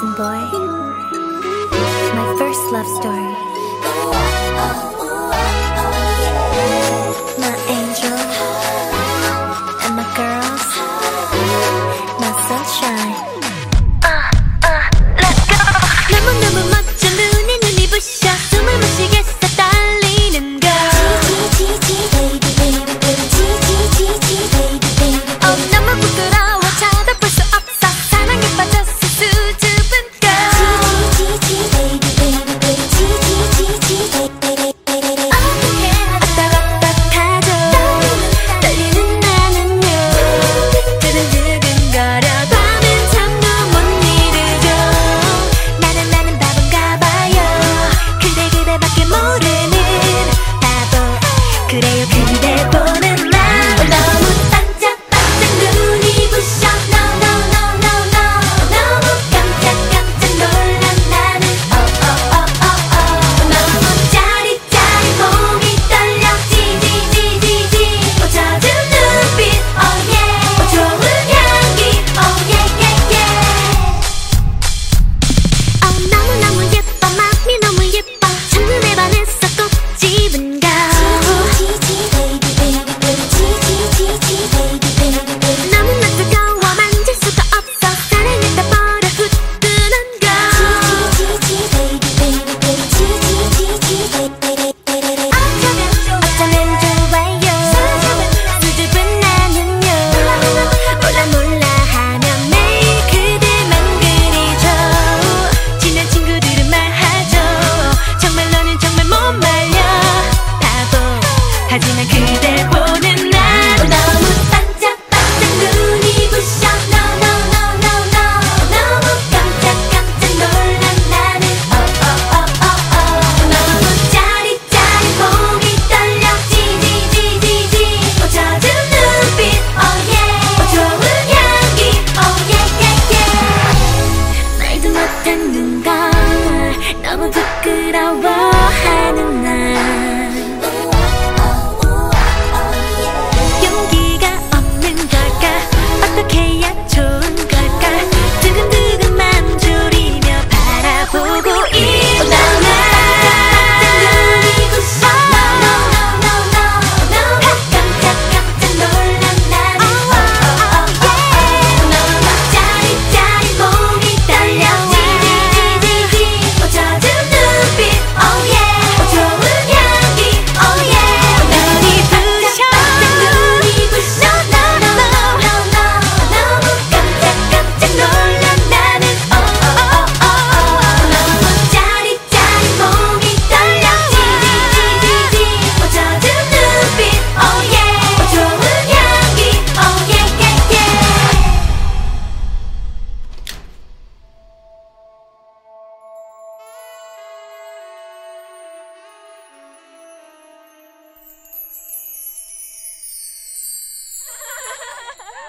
Boy. My first love story.